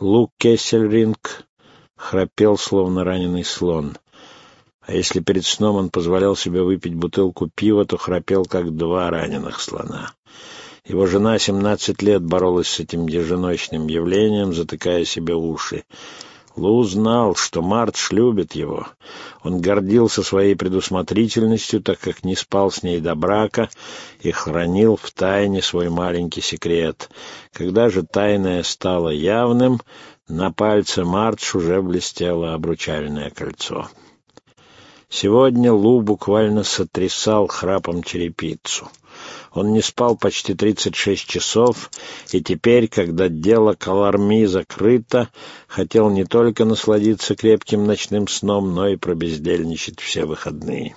Лук Кессельринг храпел, словно раненый слон. А если перед сном он позволял себе выпить бутылку пива, то храпел, как два раненых слона. Его жена семнадцать лет боролась с этим еженочным явлением, затыкая себе уши. Лу знал, что Мартш любит его. Он гордился своей предусмотрительностью, так как не спал с ней до брака и хранил в тайне свой маленький секрет. Когда же тайное стало явным, на пальце Мартш уже блестело обручальное кольцо. Сегодня Лу буквально сотрясал храпом черепицу. Он не спал почти 36 часов, и теперь, когда дело Каларми закрыто, хотел не только насладиться крепким ночным сном, но и пробездельничать все выходные.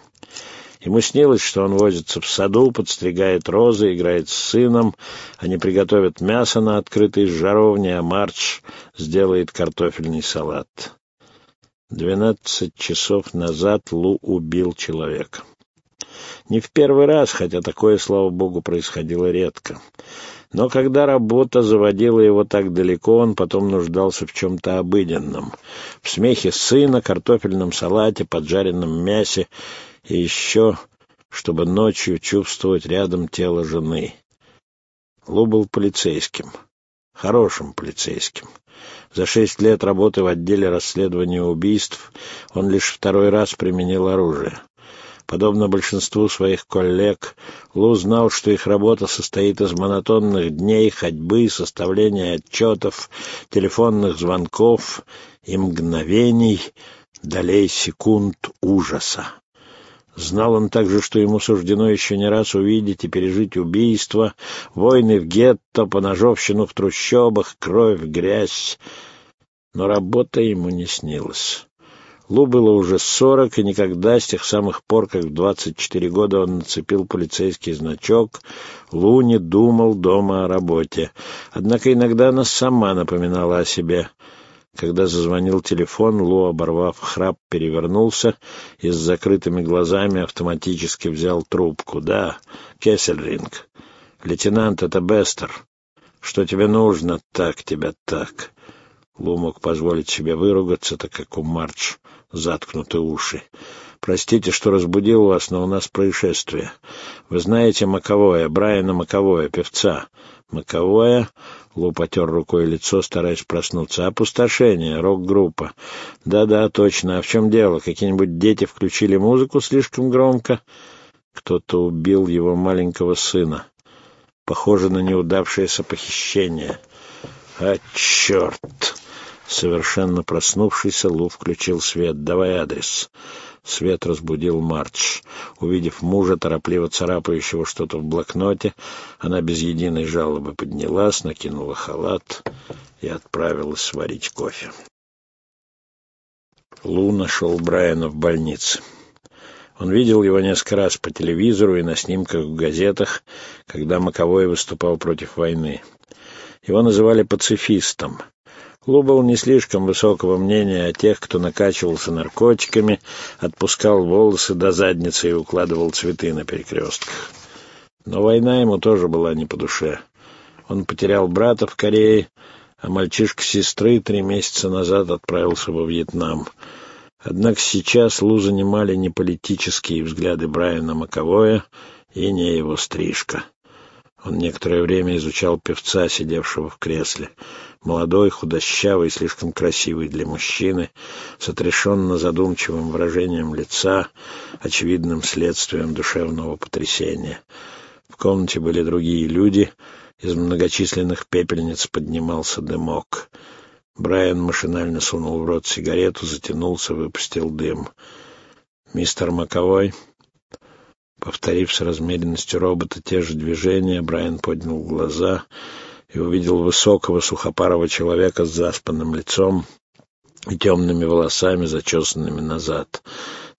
Ему снилось, что он возится в саду, подстригает розы, играет с сыном, они приготовят мясо на открытой жаровне, а Марч сделает картофельный салат. Двенадцать часов назад Лу убил человека. Не в первый раз, хотя такое, слава богу, происходило редко. Но когда работа заводила его так далеко, он потом нуждался в чем-то обыденном. В смехе сына, картофельном салате, поджаренном мясе и еще, чтобы ночью чувствовать рядом тело жены. Лу был полицейским. Хорошим полицейским. За шесть лет работы в отделе расследования убийств он лишь второй раз применил оружие. Подобно большинству своих коллег, Лу знал, что их работа состоит из монотонных дней ходьбы, составления отчетов, телефонных звонков и мгновений, долей секунд ужаса. Знал он также, что ему суждено еще не раз увидеть и пережить убийства, войны в гетто, поножовщину в трущобах, кровь, грязь. Но работа ему не снилась. Лу было уже сорок, и никогда с тех самых пор, как в двадцать четыре года он нацепил полицейский значок, Лу не думал дома о работе. Однако иногда она сама напоминала о себе. Когда зазвонил телефон, Лу, оборвав храп, перевернулся и с закрытыми глазами автоматически взял трубку. «Да, Кессельринг. Лейтенант, это Бестер. Что тебе нужно? Так тебя так». Лу мог позволить себе выругаться, так как у Мардж заткнуты уши. «Простите, что разбудил вас, но у нас происшествие. Вы знаете Маковое, Брайана Маковое, певца?» «Маковое?» — Лу потер рукой лицо, стараясь проснуться. «Опустошение, рок-группа». «Да-да, точно. А в чем дело? Какие-нибудь дети включили музыку слишком громко?» «Кто-то убил его маленького сына. Похоже на неудавшееся похищение». «А, черт!» Совершенно проснувшийся, Лу включил свет. «Давай адрес». Свет разбудил Мардж. Увидев мужа, торопливо царапающего что-то в блокноте, она без единой жалобы поднялась, накинула халат и отправилась сварить кофе. Лу нашел Брайана в больнице. Он видел его несколько раз по телевизору и на снимках в газетах, когда Маковой выступал против войны. Его называли пацифистом. Лу был не слишком высокого мнения о тех, кто накачивался наркотиками, отпускал волосы до задницы и укладывал цветы на перекрестках. Но война ему тоже была не по душе. Он потерял брата в Корее, а мальчишка сестры три месяца назад отправился во Вьетнам. Однако сейчас Лу занимали не политические взгляды Брайана Маковоя и не его стрижка. Он некоторое время изучал певца, сидевшего в кресле. Молодой, худощавый, слишком красивый для мужчины, с отрешенно задумчивым выражением лица, очевидным следствием душевного потрясения. В комнате были другие люди, из многочисленных пепельниц поднимался дымок. Брайан машинально сунул в рот сигарету, затянулся, выпустил дым. «Мистер Маковой?» Повторив с размеренностью робота те же движения, Брайан поднял глаза — и увидел высокого сухопарого человека с заспанным лицом и темными волосами, зачесанными назад.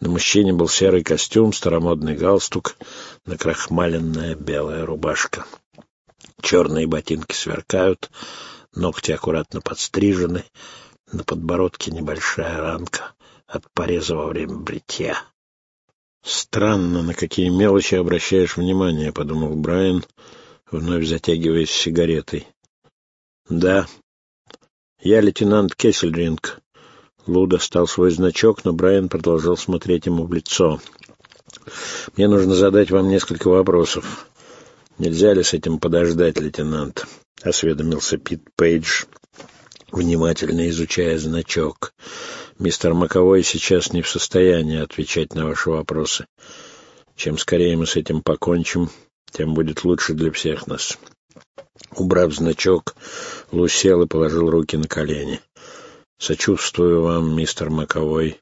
На мужчине был серый костюм, старомодный галстук, накрахмаленная белая рубашка. Черные ботинки сверкают, ногти аккуратно подстрижены, на подбородке небольшая ранка от пореза во время бритья. «Странно, на какие мелочи обращаешь внимание», — подумал Брайан, — вновь затягиваясь сигаретой. «Да, «Я лейтенант Кессельринг». Лу достал свой значок, но Брайан продолжал смотреть ему в лицо. «Мне нужно задать вам несколько вопросов. Нельзя ли с этим подождать, лейтенант?» — осведомился Пит Пейдж, внимательно изучая значок. «Мистер Маковой сейчас не в состоянии отвечать на ваши вопросы. Чем скорее мы с этим покончим, тем будет лучше для всех нас». Убрав значок, Лу сел и положил руки на колени. «Сочувствую вам, мистер Маковой.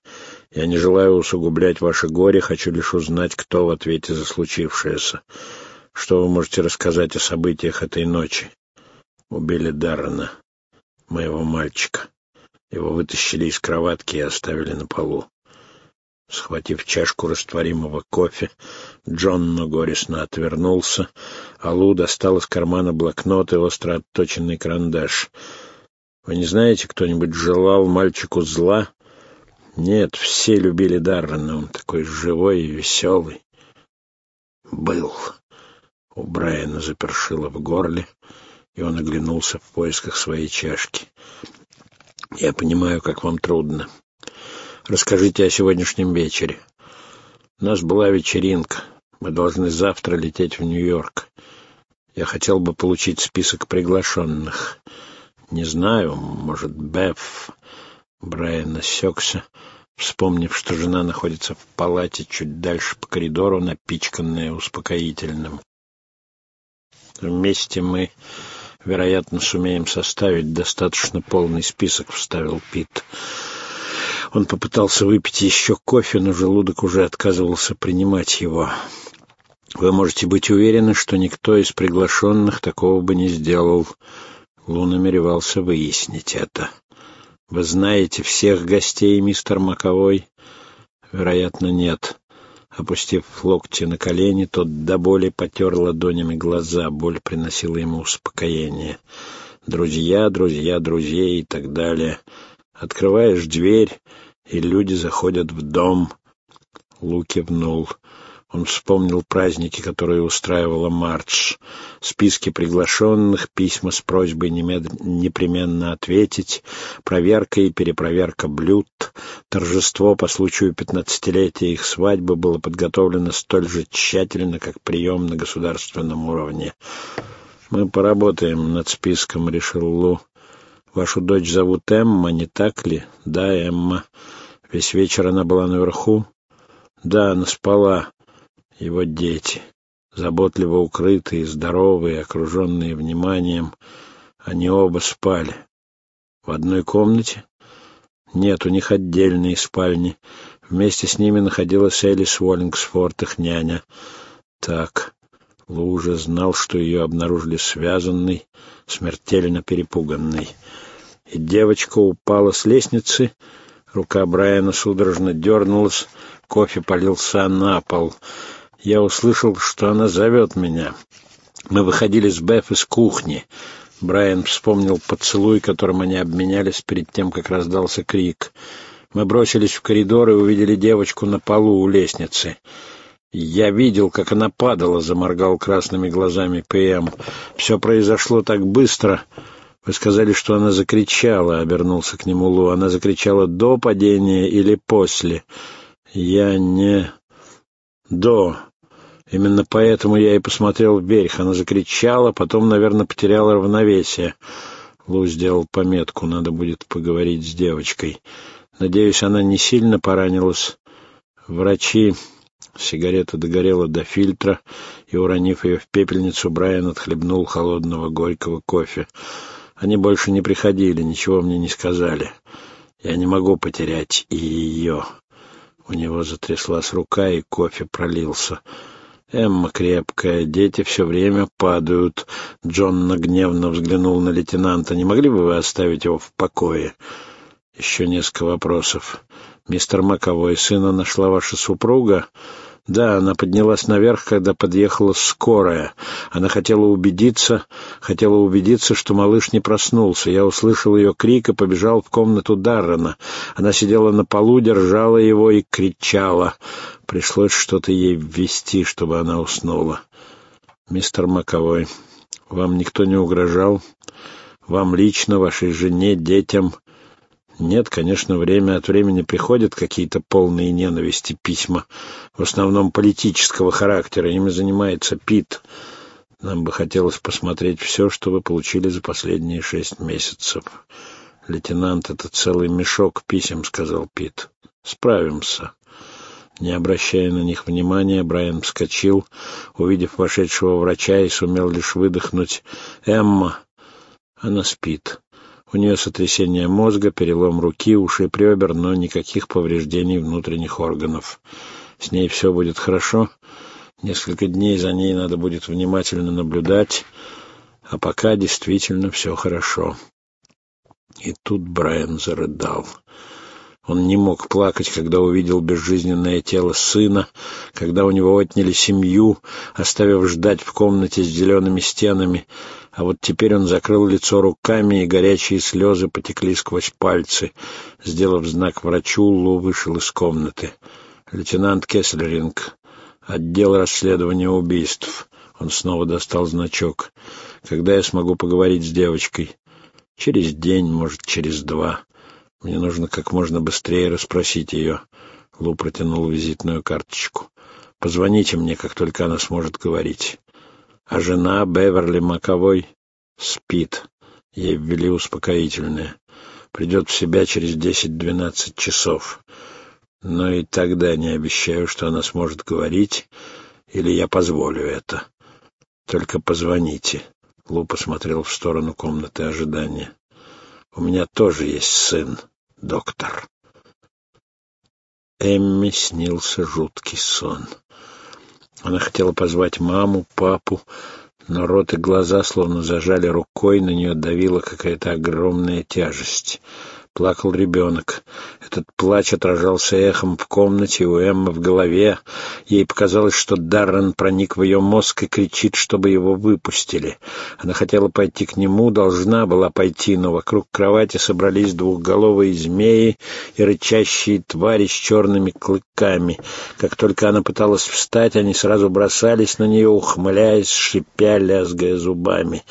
Я не желаю усугублять ваше горе, хочу лишь узнать, кто в ответе за случившееся. Что вы можете рассказать о событиях этой ночи?» «Убили Даррена, моего мальчика. Его вытащили из кроватки и оставили на полу. Схватив чашку растворимого кофе, Джон горестно отвернулся, а Лу достал из кармана блокнот и остро отточенный карандаш. «Вы не знаете, кто-нибудь желал мальчику зла?» «Нет, все любили Даррена, он такой живой и веселый». «Был». У Брайана запершило в горле, и он оглянулся в поисках своей чашки. «Я понимаю, как вам трудно. Расскажите о сегодняшнем вечере. У нас была вечеринка. Мы должны завтра лететь в Нью-Йорк. Я хотел бы получить список приглашенных. Не знаю, может, Беф...» Брайан осекся, вспомнив, что жена находится в палате чуть дальше по коридору, напичканная успокоительным. «Вместе мы, вероятно, сумеем составить достаточно полный список», — вставил Пит. Он попытался выпить еще кофе, но желудок уже отказывался принимать его. Вы можете быть уверены, что никто из приглашенных такого бы не сделал. Лу намеревался выяснить это. Вы знаете всех гостей, мистер Маковой? Вероятно, нет. Опустив локти на колени, тот до боли потер ладонями глаза. Боль приносила ему успокоение. Друзья, друзья, друзей и так далее. Открываешь дверь, и люди заходят в дом. Лу кивнул. Он вспомнил праздники, которые устраивала Мардж. Списки приглашенных, письма с просьбой немед... непременно ответить, проверка и перепроверка блюд. Торжество по случаю пятнадцатилетия их свадьбы было подготовлено столь же тщательно, как прием на государственном уровне. «Мы поработаем над списком», — решил Лу. Вашу дочь зовут Эмма, не так ли? Да, Эмма. Весь вечер она была наверху? Да, она спала. Его дети. Заботливо укрытые, здоровые, окруженные вниманием. Они оба спали. В одной комнате? Нет, у них отдельные спальни. Вместе с ними находилась Элис Уоллингсфорд, их няня. Так, Лу уже знал, что ее обнаружили связанной, смертельно перепуганной. И девочка упала с лестницы, рука Брайана судорожно дернулась, кофе полился на пол. Я услышал, что она зовет меня. Мы выходили с Беф из кухни. Брайан вспомнил поцелуй, которым они обменялись перед тем, как раздался крик. Мы бросились в коридор и увидели девочку на полу у лестницы. «Я видел, как она падала», — заморгал красными глазами ПМ. «Все произошло так быстро». «Вы сказали, что она закричала», — обернулся к нему Лу. «Она закричала до падения или после?» «Я не...» «До. Именно поэтому я и посмотрел вверх. Она закричала, потом, наверное, потеряла равновесие». Лу сделал пометку. «Надо будет поговорить с девочкой. Надеюсь, она не сильно поранилась. Врачи...» Сигарета догорела до фильтра, и, уронив ее в пепельницу, Брайан отхлебнул холодного горького кофе. Они больше не приходили, ничего мне не сказали. Я не могу потерять и ее. У него затряслась рука, и кофе пролился. Эмма крепкая, дети все время падают. Джон гневно взглянул на лейтенанта. Не могли бы вы оставить его в покое? Еще несколько вопросов. Мистер Маковой, сына нашла ваша супруга? Да, она поднялась наверх, когда подъехала скорая. Она хотела убедиться, хотела убедиться, что малыш не проснулся. Я услышал ее крик и побежал в комнату Даррена. Она сидела на полу, держала его и кричала. Пришлось что-то ей ввести, чтобы она уснула. Мистер Маковой, вам никто не угрожал? Вам лично, вашей жене, детям. Нет, конечно, время от времени приходят какие-то полные ненависти письма, в основном политического характера. Ими занимается Пит. Нам бы хотелось посмотреть все, что вы получили за последние шесть месяцев. Лейтенант, это целый мешок писем, сказал Пит. Справимся. Не обращая на них внимания, Брайан вскочил, увидев вошедшего врача, и сумел лишь выдохнуть. «Эмма!» Она спит. У нее сотрясение мозга, перелом руки, ушиб ребер, но никаких повреждений внутренних органов. С ней все будет хорошо. Несколько дней за ней надо будет внимательно наблюдать, а пока действительно все хорошо. И тут Брайан зарыдал. Он не мог плакать, когда увидел безжизненное тело сына, когда у него отняли семью, оставив ждать в комнате с зелеными стенами, а вот теперь он закрыл лицо руками, и горячие слезы потекли сквозь пальцы. Сделав знак врачу, Лу вышел из комнаты. «Лейтенант Кеслеринг, отдел расследования убийств». Он снова достал значок. «Когда я смогу поговорить с девочкой?» «Через день, может, через два». Мне нужно как можно быстрее расспросить ее. Лу протянул визитную карточку. Позвоните мне, как только она сможет говорить. А жена Беверли Маковой спит. Ей ввели успокоительное. Придет в себя через десять-двенадцать часов. Но и тогда не обещаю, что она сможет говорить, или я позволю это. Только позвоните. Лу посмотрел в сторону комнаты ожидания. У меня тоже есть сын доктор. Эмми снился жуткий сон. Она хотела позвать маму, папу, но рот и глаза словно зажали рукой, на нее давила какая-то огромная тяжесть плакал ребенок. Этот плач отражался эхом в комнате у Эммы в голове. Ей показалось, что Даррен проник в ее мозг и кричит, чтобы его выпустили. Она хотела пойти к нему, должна была пойти, но вокруг кровати собрались двухголовые змеи и рычащие твари с черными клыками. Как только она пыталась встать, они сразу бросались на нее, ухмыляясь, шипя, лязгая зубами.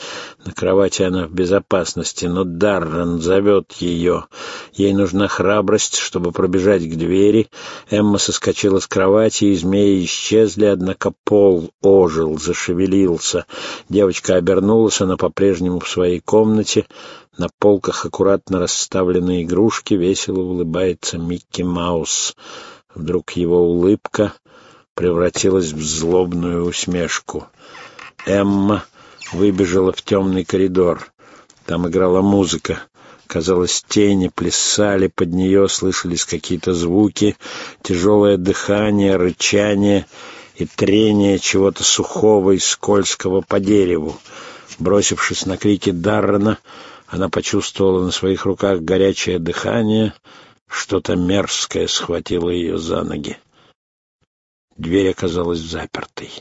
На кровати она в безопасности, но Даррен зовет ее. Ей нужна храбрость, чтобы пробежать к двери. Эмма соскочила с кровати, и змеи исчезли, однако пол ожил, зашевелился. Девочка обернулась, она по-прежнему в своей комнате. На полках аккуратно расставлены игрушки, весело улыбается Микки Маус. Вдруг его улыбка превратилась в злобную усмешку. Эмма выбежала в темный коридор. Там играла музыка. Казалось, тени плясали под нее, слышались какие-то звуки, тяжелое дыхание, рычание и трение чего-то сухого и скользкого по дереву. Бросившись на крики Даррена, она почувствовала на своих руках горячее дыхание, что-то мерзкое схватило ее за ноги. Дверь оказалась запертой.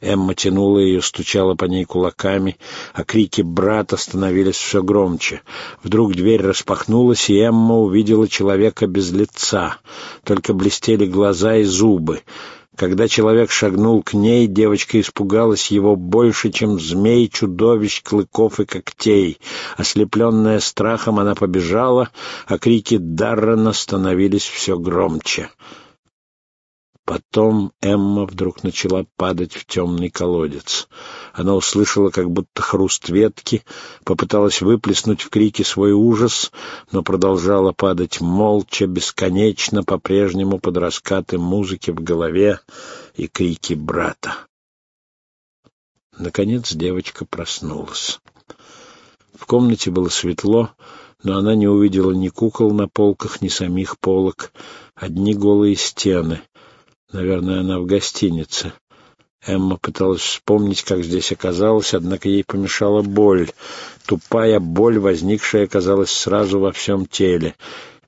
Эмма тянула ее, стучала по ней кулаками, а крики брата становились все громче. Вдруг дверь распахнулась, и Эмма увидела человека без лица. Только блестели глаза и зубы. Когда человек шагнул к ней, девочка испугалась его больше, чем змей, чудовищ, клыков и когтей. Ослепленная страхом, она побежала, а крики Даррена становились все громче. Потом Эмма вдруг начала падать в темный колодец. Она услышала как будто хруст ветки, попыталась выплеснуть в крики свой ужас, но продолжала падать молча, бесконечно, по-прежнему под раскаты музыки в голове и крики брата. Наконец девочка проснулась. В комнате было светло, но она не увидела ни кукол на полках, ни самих полок, одни голые стены — Наверное, она в гостинице. Эмма пыталась вспомнить, как здесь оказалась, однако ей помешала боль. Тупая боль, возникшая, казалось, сразу во всем теле.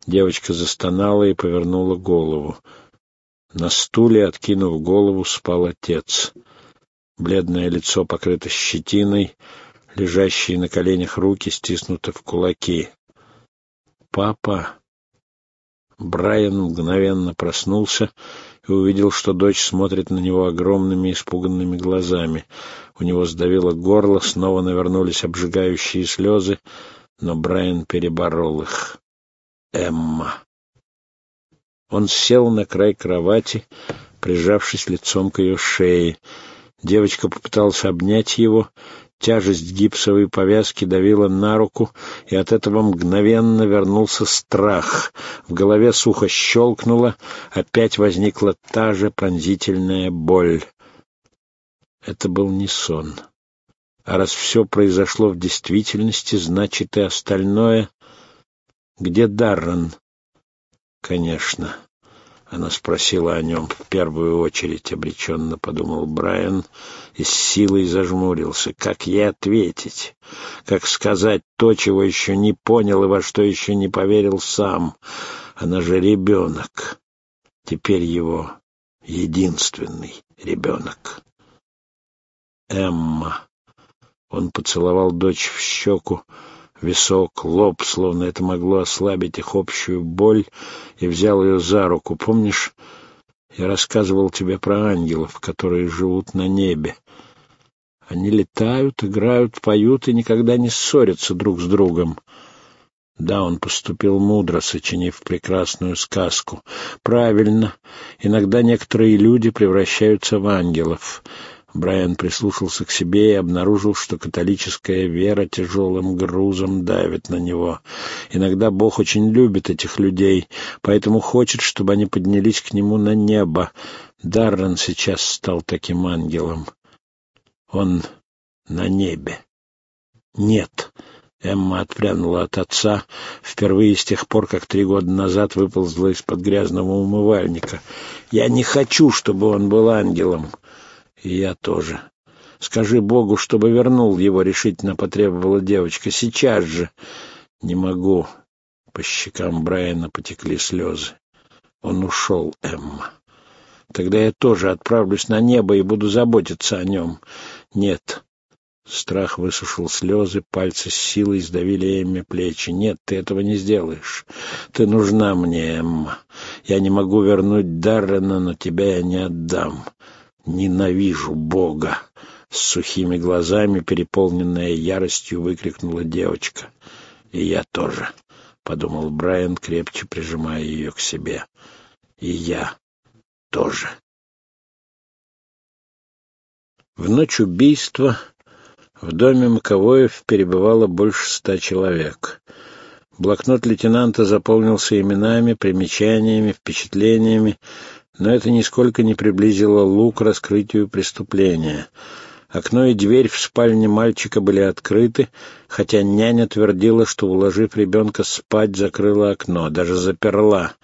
Девочка застонала и повернула голову. На стуле, откинув голову, спал отец. Бледное лицо покрыто щетиной, лежащие на коленях руки стиснуты в кулаки. «Папа!» Брайан мгновенно проснулся и увидел, что дочь смотрит на него огромными испуганными глазами. У него сдавило горло, снова навернулись обжигающие слезы, но Брайан переборол их. Эмма. Он сел на край кровати, прижавшись лицом к ее шее. Девочка попыталась обнять его, тяжесть гипсовой повязки давила на руку, и от этого мгновенно вернулся страх. В голове сухо щелкнуло, опять возникла та же пронзительная боль. Это был не сон. А раз все произошло в действительности, значит и остальное... Где Даррен? Конечно. Она спросила о нем в первую очередь, обреченно подумал Брайан и с силой зажмурился. Как ей ответить? Как сказать то, чего еще не понял и во что еще не поверил сам? Она же ребенок. Теперь его единственный ребенок. Эмма. Он поцеловал дочь в щеку, висок, лоб, словно это могло ослабить их общую боль, и взял ее за руку. «Помнишь, я рассказывал тебе про ангелов, которые живут на небе? Они летают, играют, поют и никогда не ссорятся друг с другом». Да, он поступил мудро, сочинив прекрасную сказку. Правильно. Иногда некоторые люди превращаются в ангелов. Брайан прислушался к себе и обнаружил, что католическая вера тяжелым грузом давит на него. Иногда Бог очень любит этих людей, поэтому хочет, чтобы они поднялись к нему на небо. Даррен сейчас стал таким ангелом. Он на небе. Нет. Эмма отпрянула от отца, впервые с тех пор, как три года назад выползла из-под грязного умывальника. «Я не хочу, чтобы он был ангелом. Я тоже. Скажи Богу, чтобы вернул его, решительно потребовала девочка. Сейчас же. Не могу. По щекам Брайана потекли слезы. Он ушел, Эмма. Тогда я тоже отправлюсь на небо и буду заботиться о нем. Нет. Страх высушил слезы, пальцы с силой сдавили Эмме плечи. «Нет, ты этого не сделаешь. Ты нужна мне, Эмма. Я не могу вернуть Даррена, но тебя я не отдам. «Ненавижу Бога!» С сухими глазами, переполненная яростью, выкрикнула девочка. «И я тоже», — подумал Брайан, крепче прижимая ее к себе. «И я тоже». В ночь убийства в доме Маковоев перебывало больше ста человек. Блокнот лейтенанта заполнился именами, примечаниями, впечатлениями, но это нисколько не приблизило Лу к раскрытию преступления. Окно и дверь в спальне мальчика были открыты, хотя няня твердила, что, уложив ребенка спать, закрыла окно, даже заперла.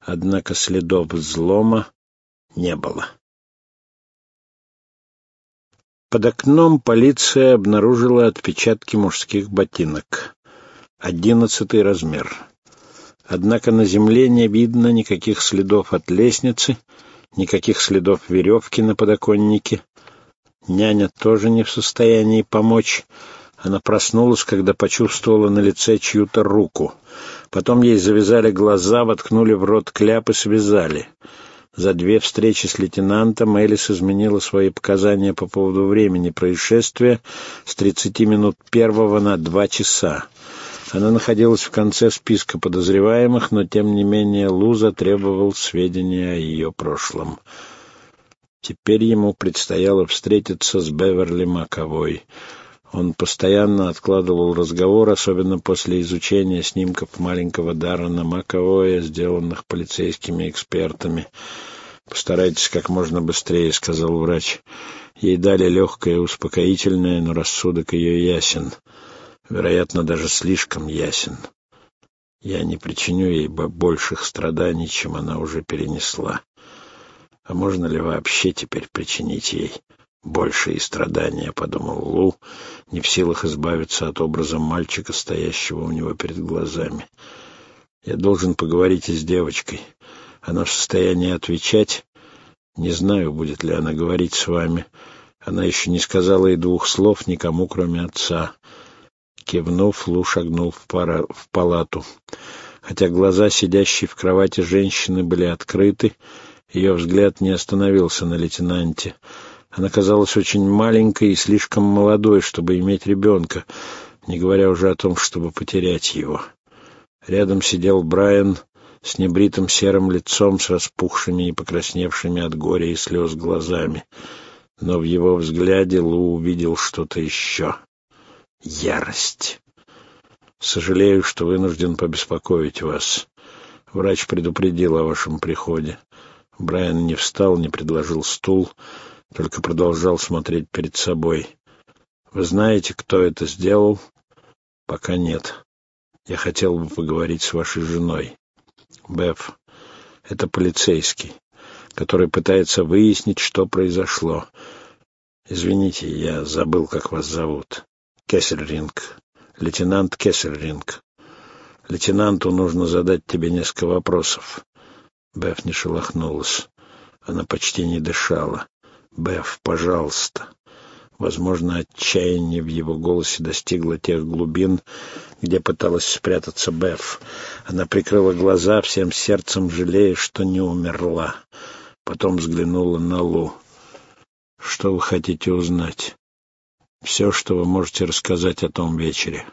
Однако следов взлома не было. Под окном полиция обнаружила отпечатки мужских ботинок. Одиннадцатый размер. Однако на земле не видно никаких следов от лестницы, никаких следов веревки на подоконнике. Няня тоже не в состоянии помочь. Она проснулась, когда почувствовала на лице чью-то руку. Потом ей завязали глаза, воткнули в рот кляп и связали. За две встречи с лейтенантом Элис изменила свои показания по поводу времени происшествия с 30 минут первого на два часа. Она находилась в конце списка подозреваемых, но тем не менее Луза требовал сведения о ее прошлом. Теперь ему предстояло встретиться с Беверли Маковой. Он постоянно откладывал разговор, особенно после изучения снимков маленького Даррена Маковоя, сделанных полицейскими экспертами. «Постарайтесь как можно быстрее», — сказал врач. Ей дали легкое успокоительное, но рассудок ее ясен вероятно, даже слишком ясен. Я не причиню ей больших страданий, чем она уже перенесла. А можно ли вообще теперь причинить ей большие страдания, — подумал Лу, не в силах избавиться от образа мальчика, стоящего у него перед глазами. Я должен поговорить и с девочкой. Она в состоянии отвечать. Не знаю, будет ли она говорить с вами. Она еще не сказала и двух слов никому, кроме отца. Кивнув, Лу шагнул в, пара... в палату. Хотя глаза сидящей в кровати женщины были открыты, ее взгляд не остановился на лейтенанте. Она казалась очень маленькой и слишком молодой, чтобы иметь ребенка, не говоря уже о том, чтобы потерять его. Рядом сидел Брайан с небритым серым лицом, с распухшими и покрасневшими от горя и слез глазами. Но в его взгляде Лу увидел что-то еще. Ярость. «Сожалею, что вынужден побеспокоить вас. Врач предупредил о вашем приходе. Брайан не встал, не предложил стул, только продолжал смотреть перед собой. «Вы знаете, кто это сделал?» «Пока нет. Я хотел бы поговорить с вашей женой. Беф, это полицейский, который пытается выяснить, что произошло. Извините, я забыл, как вас зовут. Кессельринг. Лейтенант Кессельринг. Лейтенанту нужно задать тебе несколько вопросов. Беф не шелохнулась. Она почти не дышала. «Беф, пожалуйста». Возможно, отчаяние в его голосе достигло тех глубин, где пыталась спрятаться Беф. Она прикрыла глаза, всем сердцем жалея, что не умерла. Потом взглянула на Лу. «Что вы хотите узнать?» «Все, что вы можете рассказать о том вечере».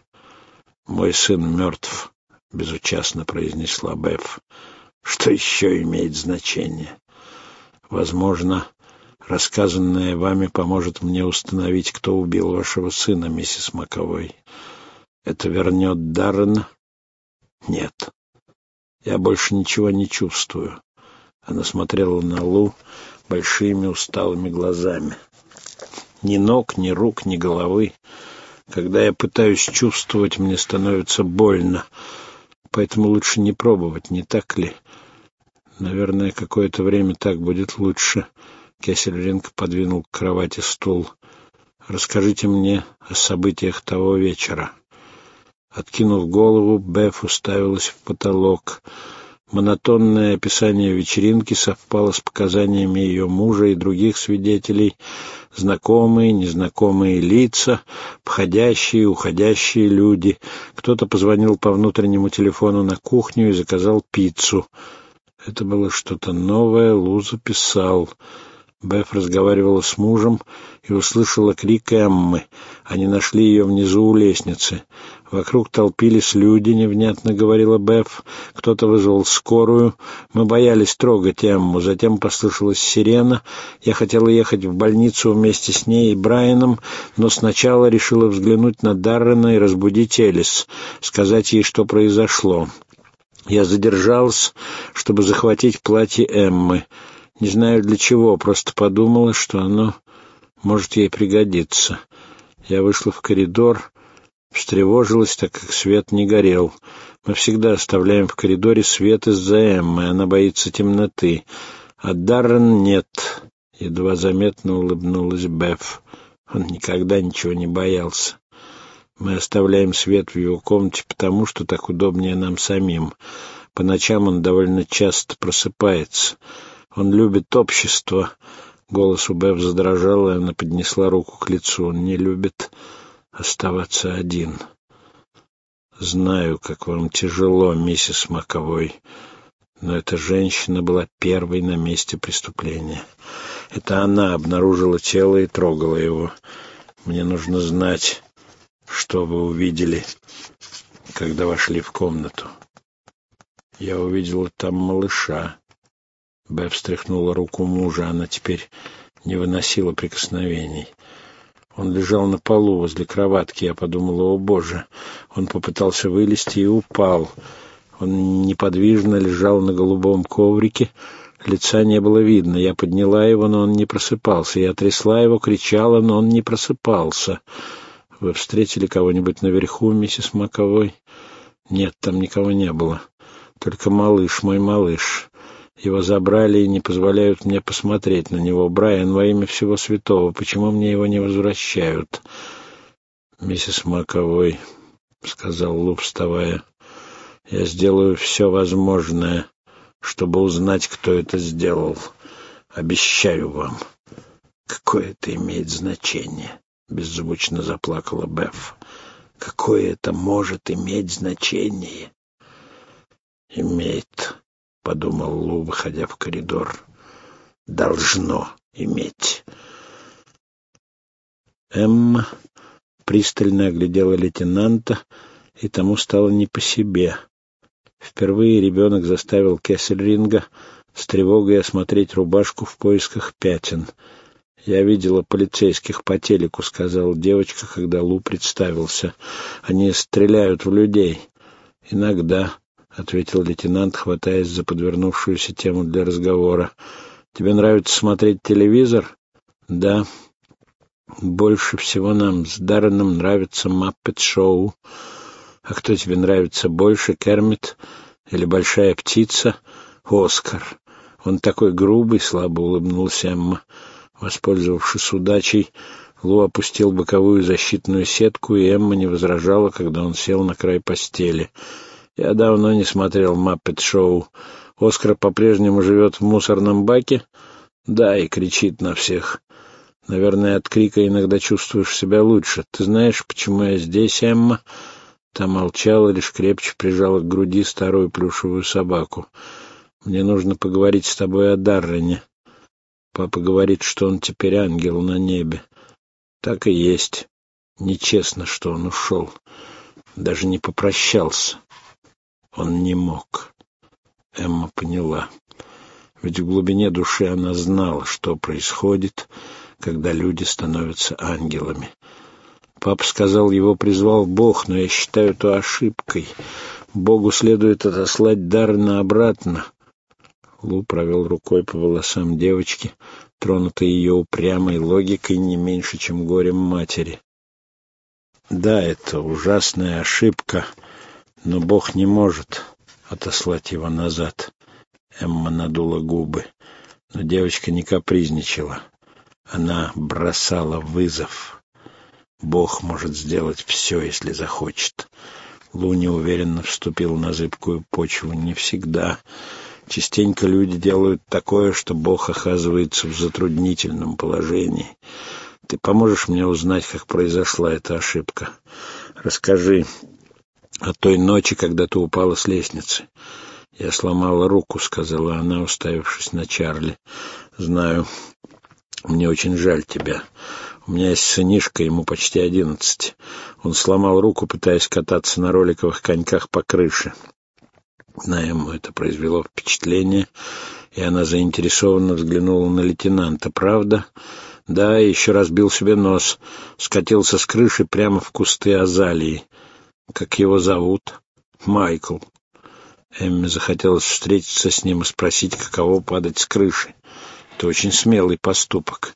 «Мой сын мертв», — безучастно произнесла Беф что еще имеет значение. Возможно, рассказанное вами поможет мне установить, кто убил вашего сына, миссис Маковой. Это вернет Даррена? Нет. Я больше ничего не чувствую. Она смотрела на Лу большими усталыми глазами. Ни ног, ни рук, ни головы. Когда я пытаюсь чувствовать, мне становится больно. Поэтому лучше не пробовать, не так ли? Наверное, какое-то время так будет лучше. Кессельринг подвинул к кровати стул. Расскажите мне о событиях того вечера. Откинув голову, Беф уставилась в потолок. Монотонное описание вечеринки совпало с показаниями ее мужа и других свидетелей. Знакомые, незнакомые лица, входящие, уходящие люди. Кто-то позвонил по внутреннему телефону на кухню и заказал пиццу. Это было что-то новое, Лу записал. Беф разговаривала с мужем и услышала крик Эммы. Они нашли ее внизу у лестницы. Вокруг толпились люди, невнятно говорила Беф. Кто-то вызвал скорую. Мы боялись трогать Эмму. Затем послышалась сирена. Я хотела ехать в больницу вместе с ней и Брайаном, но сначала решила взглянуть на Даррена и разбудить Элис, сказать ей, что произошло. Я задержался, чтобы захватить платье Эммы. Не знаю для чего, просто подумала, что оно может ей пригодиться. Я вышла в коридор, встревожилась, так как свет не горел. Мы всегда оставляем в коридоре свет из-за Эммы, она боится темноты. А Даррен нет. Едва заметно улыбнулась Беф. Он никогда ничего не боялся. Мы оставляем свет в его комнате потому, что так удобнее нам самим. По ночам он довольно часто просыпается. Он любит общество. Голос у Бев задрожал, и она поднесла руку к лицу. Он не любит оставаться один. Знаю, как вам тяжело, миссис Маковой, но эта женщина была первой на месте преступления. Это она обнаружила тело и трогала его. Мне нужно знать, что вы увидели, когда вошли в комнату? Я увидела там малыша. Бэб встряхнула руку мужа, она теперь не выносила прикосновений. Он лежал на полу возле кроватки. Я подумала, о боже, он попытался вылезти и упал. Он неподвижно лежал на голубом коврике, лица не было видно. Я подняла его, но он не просыпался. Я трясла его, кричала, но он не просыпался. Вы встретили кого-нибудь наверху, миссис Маковой? Нет, там никого не было. Только малыш, мой малыш. Его забрали и не позволяют мне посмотреть на него. Брайан, во имя всего святого, почему мне его не возвращают? Миссис Маковой, — сказал Лу, вставая, — я сделаю все возможное, чтобы узнать, кто это сделал. Обещаю вам. Какое это имеет значение? — беззвучно заплакала Беф. «Какое это может иметь значение?» «Имеет», — подумал Лу, выходя в коридор. «Должно иметь». Эмма пристально оглядела лейтенанта, и тому стало не по себе. Впервые ребенок заставил Кессельринга с тревогой осмотреть рубашку в поисках пятен. «Я видела полицейских по телеку», — сказала девочка, когда Лу представился. «Они стреляют в людей». «Иногда», — ответил лейтенант, хватаясь за подвернувшуюся тему для разговора. «Тебе нравится смотреть телевизор?» «Да». Больше всего нам с Дарреном нравится Маппет-шоу. А кто тебе нравится больше, Кермит или Большая птица? Оскар. Он такой грубый, слабо улыбнулся Эмма. Воспользовавшись удачей, Лу опустил боковую защитную сетку, и Эмма не возражала, когда он сел на край постели. Я давно не смотрел Маппет-шоу. Оскар по-прежнему живет в мусорном баке? Да, и кричит на всех. Наверное, от крика иногда чувствуешь себя лучше. Ты знаешь, почему я здесь, Эмма?» Та молчала, лишь крепче прижала к груди старую плюшевую собаку. «Мне нужно поговорить с тобой о Даррене. Папа говорит, что он теперь ангел на небе. Так и есть. Нечестно, что он ушел. Даже не попрощался. Он не мог». Эмма поняла. Ведь в глубине души она знала, что происходит, — когда люди становятся ангелами. Папа сказал, его призвал Бог, но я считаю это ошибкой. Богу следует отослать Даррена обратно. Лу провел рукой по волосам девочки, тронутой ее упрямой логикой не меньше, чем горем матери. Да, это ужасная ошибка, но Бог не может отослать его назад. Эмма надула губы, но девочка не капризничала. Она бросала вызов. Бог может сделать все, если захочет. Лу неуверенно вступил на зыбкую почву. Не всегда. Частенько люди делают такое, что Бог оказывается в затруднительном положении. Ты поможешь мне узнать, как произошла эта ошибка? Расскажи о той ночи, когда ты упала с лестницы. Я сломала руку, сказала она, уставившись на Чарли. Знаю. Мне очень жаль тебя. У меня есть сынишка, ему почти одиннадцать. Он сломал руку, пытаясь кататься на роликовых коньках по крыше. На ему это произвело впечатление, и она заинтересованно взглянула на лейтенанта. «Правда?» «Да, еще разбил себе нос. Скатился с крыши прямо в кусты азалии. Как его зовут?» «Майкл». Эмме захотелось встретиться с ним и спросить, каково падать с крыши. Это очень смелый поступок.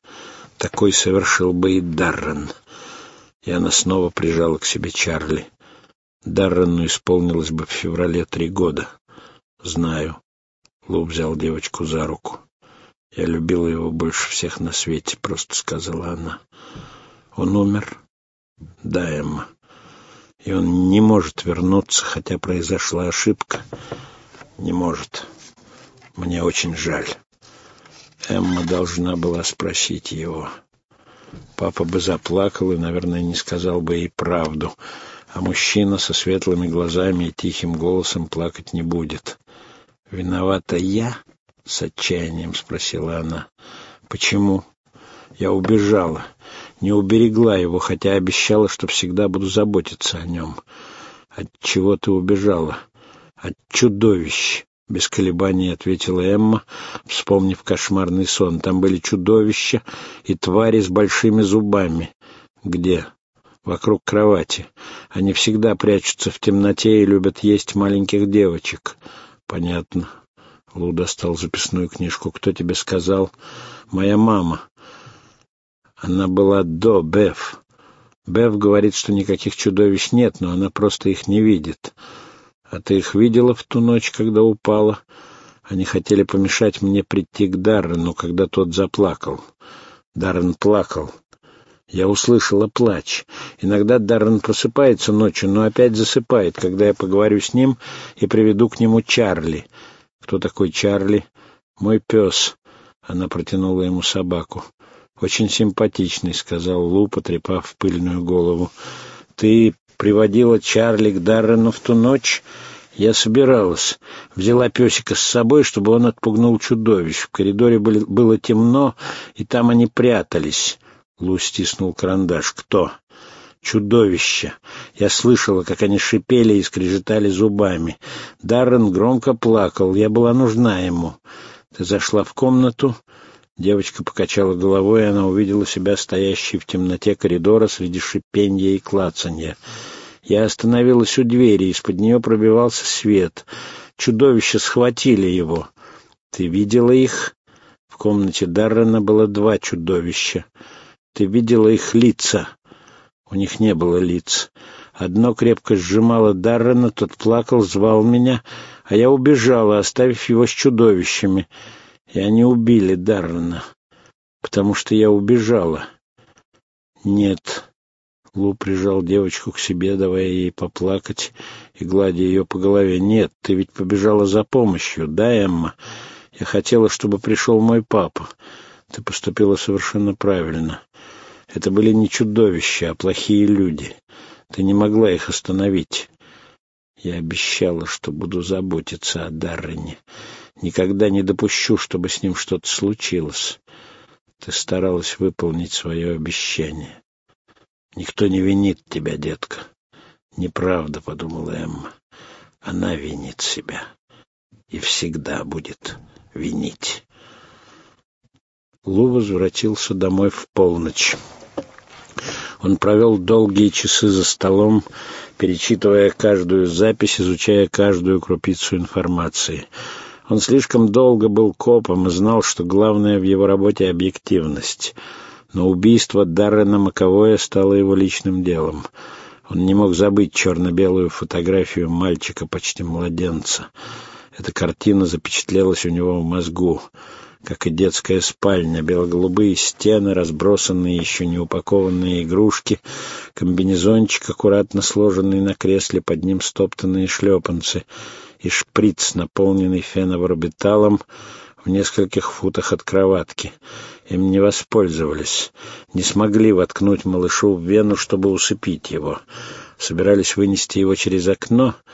Такой совершил бы и Даррен. И она снова прижала к себе Чарли. Даррену исполнилось бы в феврале три года. Знаю. Лу взял девочку за руку. Я любила его больше всех на свете, просто сказала она. Он умер? Да, Эмма. И он не может вернуться, хотя произошла ошибка. Не может. Мне очень жаль. Эмма должна была спросить его. Папа бы заплакал и, наверное, не сказал бы ей правду, а мужчина со светлыми глазами и тихим голосом плакать не будет. «Виновата я?» — с отчаянием спросила она. «Почему?» «Я убежала, не уберегла его, хотя обещала, что всегда буду заботиться о нем. От чего ты убежала? От чудовищ!» Без колебаний ответила Эмма, вспомнив кошмарный сон. Там были чудовища и твари с большими зубами. Где? Вокруг кровати. Они всегда прячутся в темноте и любят есть маленьких девочек. Понятно. Лу достал записную книжку. Кто тебе сказал? Моя мама. Она была до Беф. Беф говорит, что никаких чудовищ нет, но она просто их не видит. А ты их видела в ту ночь, когда упала? Они хотели помешать мне прийти к Даррену, когда тот заплакал. Даррен плакал. Я услышала плач. Иногда Даррен просыпается ночью, но опять засыпает, когда я поговорю с ним и приведу к нему Чарли. Кто такой Чарли? Мой пес. Она протянула ему собаку. «Очень симпатичный», — сказал Лу, потрепав пыльную голову. «Ты приводила Чарли к Даррену в ту ночь? Я собиралась. Взяла песика с собой, чтобы он отпугнул чудовищ. В коридоре были, было темно, и там они прятались. Лу стиснул карандаш. «Кто?» «Чудовище!» Я слышала, как они шипели и скрежетали зубами. Даррен громко плакал. Я была нужна ему. Ты зашла в комнату. Девочка покачала головой, и она увидела себя стоящей в темноте коридора среди шипенья и клацанья. Я остановилась у двери, из-под нее пробивался свет. Чудовища схватили его. Ты видела их? В комнате Даррена было два чудовища. Ты видела их лица? У них не было лиц. Одно крепко сжимало Даррена, тот плакал, звал меня, а я убежала, оставив его с чудовищами. И они убили Даррена, потому что я убежала. Нет. Лу прижал девочку к себе, давая ей поплакать и гладя ее по голове. «Нет, ты ведь побежала за помощью, да, Эмма? Я хотела, чтобы пришел мой папа. Ты поступила совершенно правильно. Это были не чудовища, а плохие люди. Ты не могла их остановить. Я обещала, что буду заботиться о Даррене. Никогда не допущу, чтобы с ним что-то случилось. Ты старалась выполнить свое обещание. Никто не винит тебя, детка. Неправда, — подумала Эмма. Она винит себя и всегда будет винить. Лу возвратился домой в полночь. Он провел долгие часы за столом, перечитывая каждую запись, изучая каждую крупицу информации. Он слишком долго был копом и знал, что главное в его работе — объективность. Но убийство Даррена Маковое стало его личным делом. Он не мог забыть черно-белую фотографию мальчика, почти младенца. Эта картина запечатлелась у него в мозгу как и детская спальня, бело-голубые стены, разбросанные еще не упакованные игрушки, комбинезончик, аккуратно сложенный на кресле, под ним стоптанные шлепанцы и шприц, наполненный фенобарбиталом в нескольких футах от кроватки. Им не воспользовались, не смогли воткнуть малышу в вену, чтобы усыпить его. Собирались вынести его через окно —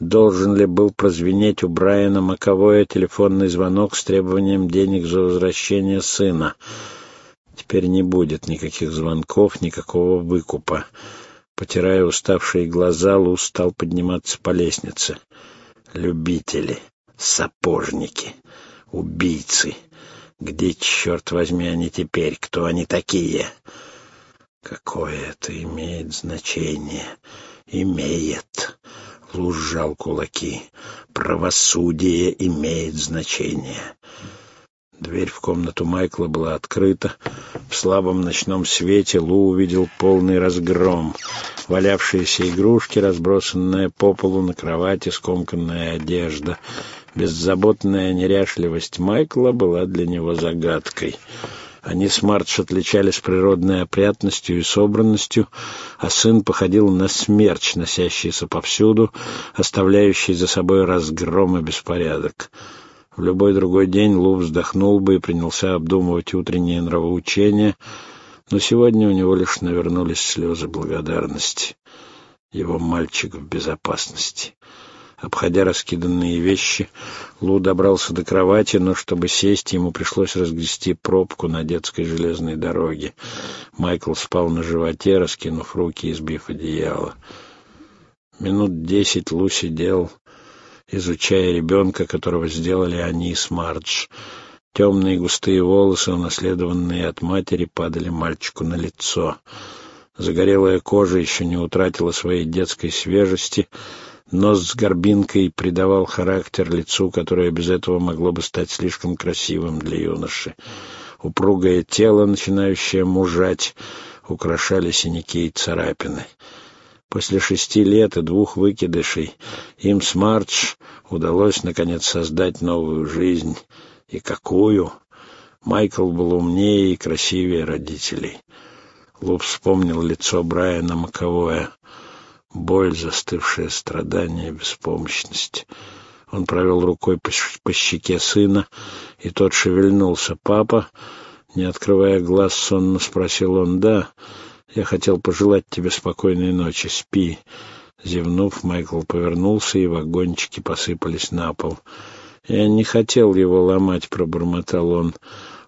должен ли был прозвенеть у Брайана Маковое телефонный звонок с требованием денег за возвращение сына. Теперь не будет никаких звонков, никакого выкупа. Потирая уставшие глаза, Лу стал подниматься по лестнице. Любители, сапожники, убийцы. Где, черт возьми, они теперь? Кто они такие? Какое это имеет значение? Имеет. Лу сжал кулаки. «Правосудие имеет значение». Дверь в комнату Майкла была открыта. В слабом ночном свете Лу увидел полный разгром. Валявшиеся игрушки, разбросанная по полу на кровати, скомканная одежда. Беззаботная неряшливость Майкла была для него загадкой. Они с Мардж отличались природной опрятностью и собранностью, а сын походил на смерч, носящийся повсюду, оставляющий за собой разгром и беспорядок. В любой другой день Лу вздохнул бы и принялся обдумывать утреннее нравоучение, но сегодня у него лишь навернулись слезы благодарности. Его мальчик в безопасности. Обходя раскиданные вещи, Лу добрался до кровати, но чтобы сесть, ему пришлось разгрести пробку на детской железной дороге. Майкл спал на животе, раскинув руки и сбив одеяло. Минут десять Лу сидел, изучая ребенка, которого сделали они с Мардж. Темные густые волосы, унаследованные от матери, падали мальчику на лицо. Загорелая кожа еще не утратила своей детской свежести — Нос с горбинкой придавал характер лицу, которое без этого могло бы стать слишком красивым для юноши. Упругое тело, начинающее мужать, украшали синяки и царапины. После шести лет и двух выкидышей им с Мардж удалось, наконец, создать новую жизнь. И какую? Майкл был умнее и красивее родителей. Луп вспомнил лицо Брайана Маковое боль, застывшее страдание, беспомощность. Он провел рукой по, по щеке сына, и тот шевельнулся. «Папа?» Не открывая глаз, сонно спросил он. «Да, я хотел пожелать тебе спокойной ночи. Спи. Зевнув, Майкл повернулся, и вагончики посыпались на пол. «Я не хотел его ломать», — пробормотал он.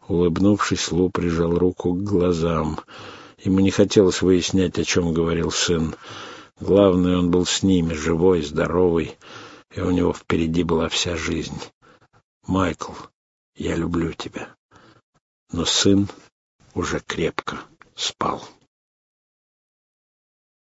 Улыбнувшись, Лу прижал руку к глазам. Ему не хотелось выяснять, о чем говорил сын. Главное, он был с ними, живой, здоровый, и у него впереди была вся жизнь. «Майкл, я люблю тебя». Но сын уже крепко спал.